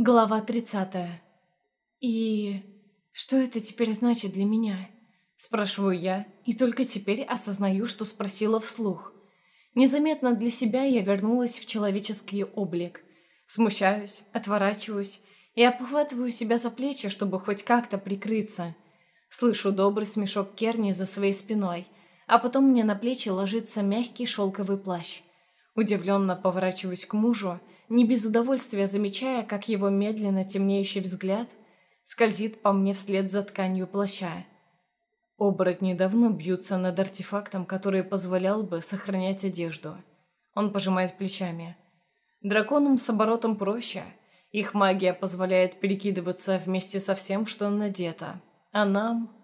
Глава 30. И что это теперь значит для меня? Спрашиваю я, и только теперь осознаю, что спросила вслух. Незаметно для себя я вернулась в человеческий облик. Смущаюсь, отворачиваюсь и обхватываю себя за плечи, чтобы хоть как-то прикрыться. Слышу добрый смешок Керни за своей спиной, а потом мне на плечи ложится мягкий шелковый плащ. Удивленно поворачиваюсь к мужу, не без удовольствия замечая, как его медленно темнеющий взгляд скользит по мне вслед за тканью плаща. Оборотни давно бьются над артефактом, который позволял бы сохранять одежду. Он пожимает плечами. Драконам с оборотом проще. Их магия позволяет перекидываться вместе со всем, что надето. А нам...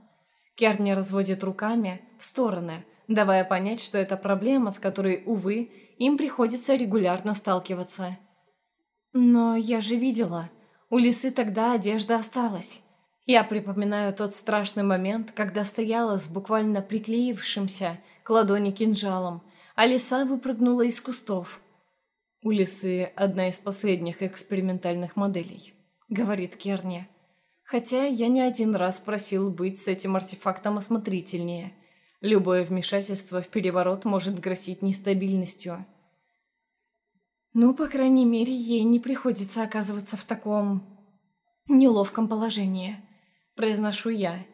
Керни разводит руками в стороны, давая понять, что это проблема, с которой, увы, им приходится регулярно сталкиваться. Но я же видела, у лисы тогда одежда осталась. Я припоминаю тот страшный момент, когда стояла с буквально приклеившимся к ладони кинжалом, а лиса выпрыгнула из кустов. «У лисы одна из последних экспериментальных моделей», — говорит Керни. Хотя я не один раз просил быть с этим артефактом осмотрительнее — Любое вмешательство в переворот может грозить нестабильностью. Ну, по крайней мере, ей не приходится оказываться в таком... неловком положении. Произношу я.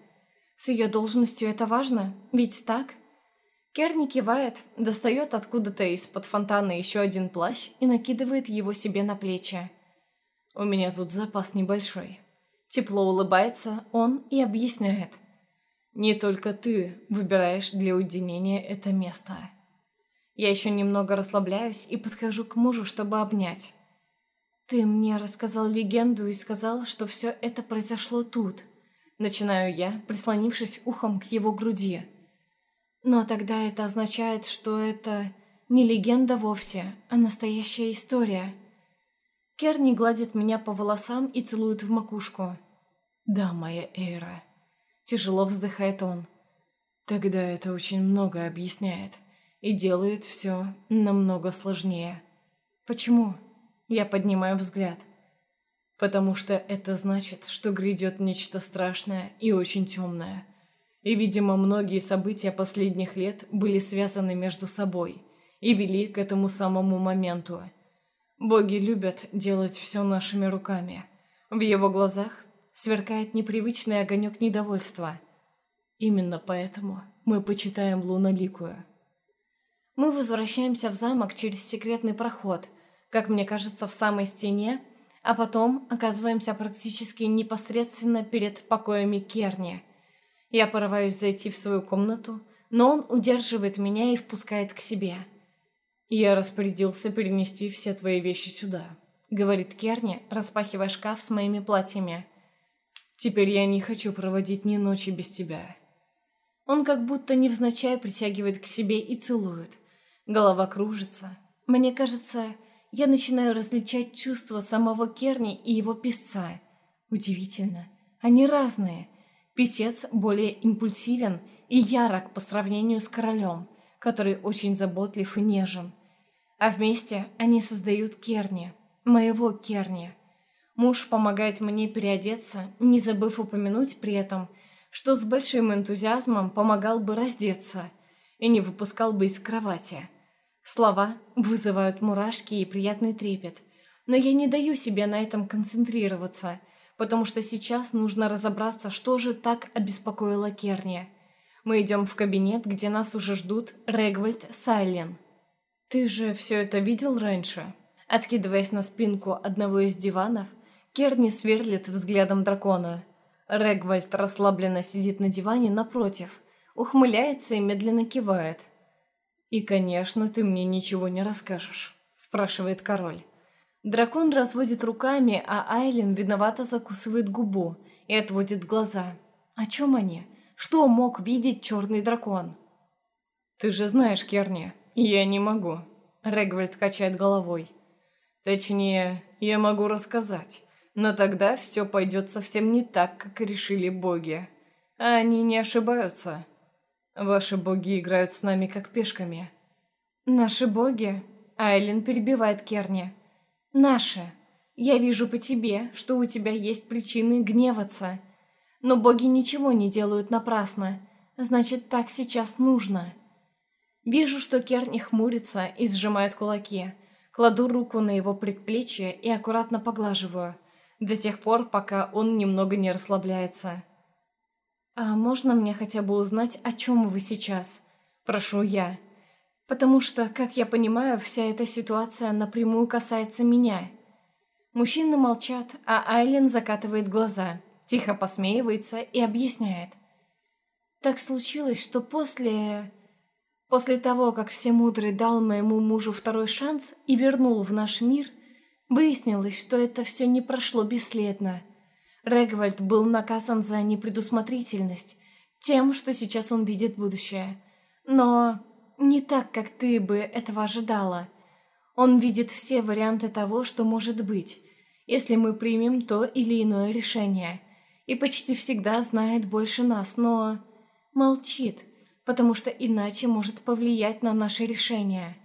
С ее должностью это важно, ведь так? Керни кивает, достает откуда-то из-под фонтана еще один плащ и накидывает его себе на плечи. У меня тут запас небольшой. Тепло улыбается он и объясняет – не только ты выбираешь для уединения это место. Я еще немного расслабляюсь и подхожу к мужу, чтобы обнять. Ты мне рассказал легенду и сказал, что все это произошло тут. Начинаю я, прислонившись ухом к его груди. Но тогда это означает, что это не легенда вовсе, а настоящая история. Керни гладит меня по волосам и целует в макушку. «Да, моя Эйра». Тяжело вздыхает он. Тогда это очень много объясняет и делает все намного сложнее. Почему? Я поднимаю взгляд. Потому что это значит, что грядет нечто страшное и очень темное. И, видимо, многие события последних лет были связаны между собой и вели к этому самому моменту. Боги любят делать все нашими руками. В его глазах сверкает непривычный огонек недовольства. Именно поэтому мы почитаем луноликую. Мы возвращаемся в замок через секретный проход, как мне кажется, в самой стене, а потом оказываемся практически непосредственно перед покоями Керни. Я порываюсь зайти в свою комнату, но он удерживает меня и впускает к себе. «Я распорядился перенести все твои вещи сюда», — говорит Керни, распахивая шкаф с моими платьями. Теперь я не хочу проводить ни ночи без тебя». Он как будто невзначай притягивает к себе и целует. Голова кружится. Мне кажется, я начинаю различать чувства самого Керни и его песца. Удивительно. Они разные. Песец более импульсивен и ярок по сравнению с королем, который очень заботлив и нежен. А вместе они создают Керни, моего Керни. Муж помогает мне переодеться, не забыв упомянуть при этом, что с большим энтузиазмом помогал бы раздеться и не выпускал бы из кровати. Слова вызывают мурашки и приятный трепет, но я не даю себе на этом концентрироваться, потому что сейчас нужно разобраться, что же так обеспокоило Керни. Мы идем в кабинет, где нас уже ждут Регвальд Сайлен. «Ты же все это видел раньше?» Откидываясь на спинку одного из диванов, Керни сверлит взглядом дракона. Регвальд расслабленно сидит на диване напротив, ухмыляется и медленно кивает. «И, конечно, ты мне ничего не расскажешь», – спрашивает король. Дракон разводит руками, а Айлин виновато закусывает губу и отводит глаза. О чем они? Что мог видеть черный дракон? «Ты же знаешь, Керни, я не могу», – Регвальд качает головой. «Точнее, я могу рассказать, но тогда все пойдет совсем не так, как решили боги. А они не ошибаются. Ваши боги играют с нами как пешками. Наши боги? Айлин перебивает Керни. Наши. Я вижу по тебе, что у тебя есть причины гневаться. Но боги ничего не делают напрасно. Значит, так сейчас нужно. Вижу, что Керни хмурится и сжимает кулаки. Кладу руку на его предплечье и аккуратно поглаживаю, до тех пор, пока он немного не расслабляется. «А можно мне хотя бы узнать, о чем вы сейчас?» Прошу я. Потому что, как я понимаю, вся эта ситуация напрямую касается меня. Мужчины молчат, а Айлен закатывает глаза, тихо посмеивается и объясняет. Так случилось, что после... После того, как Всемудрый дал моему мужу второй шанс и вернул в наш мир, выяснилось, что это все не прошло бесследно. Регвальд был наказан за непредусмотрительность, тем, что сейчас он видит будущее. Но не так, как ты бы этого ожидала. Он видит все варианты того, что может быть, если мы примем то или иное решение. И почти всегда знает больше нас, но молчит потому что иначе может повлиять на наше решение.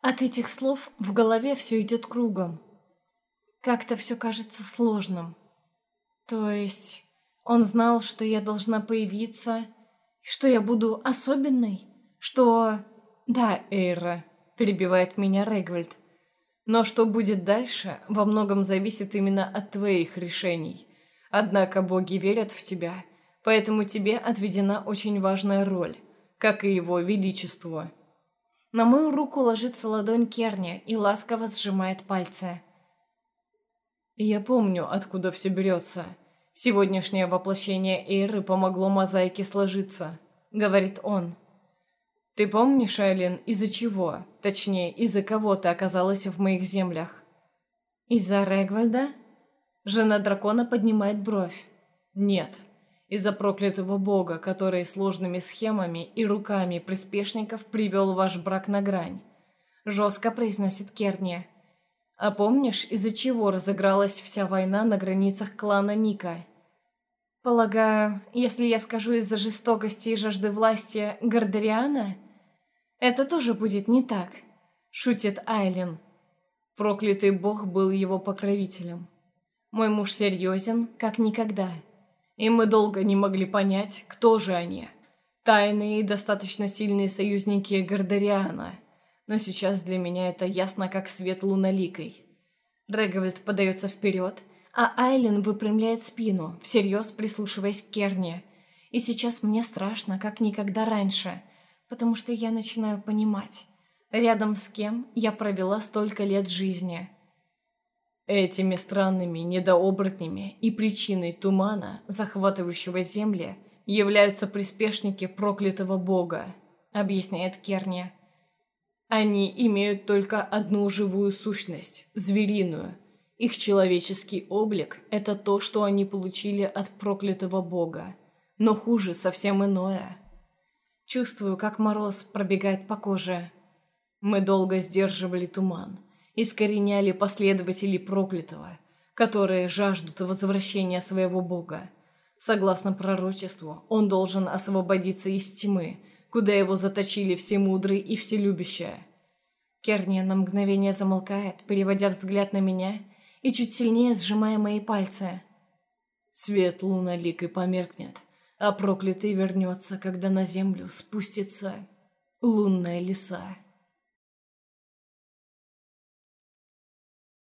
От этих слов в голове все идет кругом. Как-то все кажется сложным. То есть он знал, что я должна появиться, что я буду особенной, что... Да, Эйра, перебивает меня Регвальд. Но что будет дальше, во многом зависит именно от твоих решений. Однако боги верят в тебя, поэтому тебе отведена очень важная роль как и его величеству. На мою руку ложится ладонь Керни и ласково сжимает пальцы. Я помню, откуда все берется. Сегодняшнее воплощение Эйры помогло мозаике сложиться, говорит он. Ты помнишь, Айлен, из-за чего, точнее, из-за кого ты оказалась в моих землях? Из-за Регвальда? Жена дракона поднимает бровь. Нет, из-за проклятого бога, который сложными схемами и руками приспешников привел ваш брак на грань. Жестко произносит Керни. А помнишь, из-за чего разыгралась вся война на границах клана Ника? Полагаю, если я скажу из-за жестокости и жажды власти Гордариана, это тоже будет не так, шутит Айлин. Проклятый бог был его покровителем. Мой муж серьезен, как никогда. И мы долго не могли понять, кто же они. Тайные и достаточно сильные союзники Гордариана. Но сейчас для меня это ясно, как свет луноликой. Реговельд подается вперед, а Айлен выпрямляет спину, всерьез прислушиваясь к Керне. И сейчас мне страшно, как никогда раньше, потому что я начинаю понимать, рядом с кем я провела столько лет жизни – Этими странными недооборотнями и причиной тумана, захватывающего земли, являются приспешники проклятого бога, объясняет Керни. Они имеют только одну живую сущность – звериную. Их человеческий облик – это то, что они получили от проклятого бога. Но хуже совсем иное. Чувствую, как мороз пробегает по коже. Мы долго сдерживали туман – искореняли последователей проклятого, которые жаждут возвращения своего бога. Согласно пророчеству, он должен освободиться из тьмы, куда его заточили всемудрый и вселюбящая. Керния на мгновение замолкает, переводя взгляд на меня и чуть сильнее сжимая мои пальцы. Свет луналикой померкнет, а проклятый вернется, когда на землю спустится лунная лиса.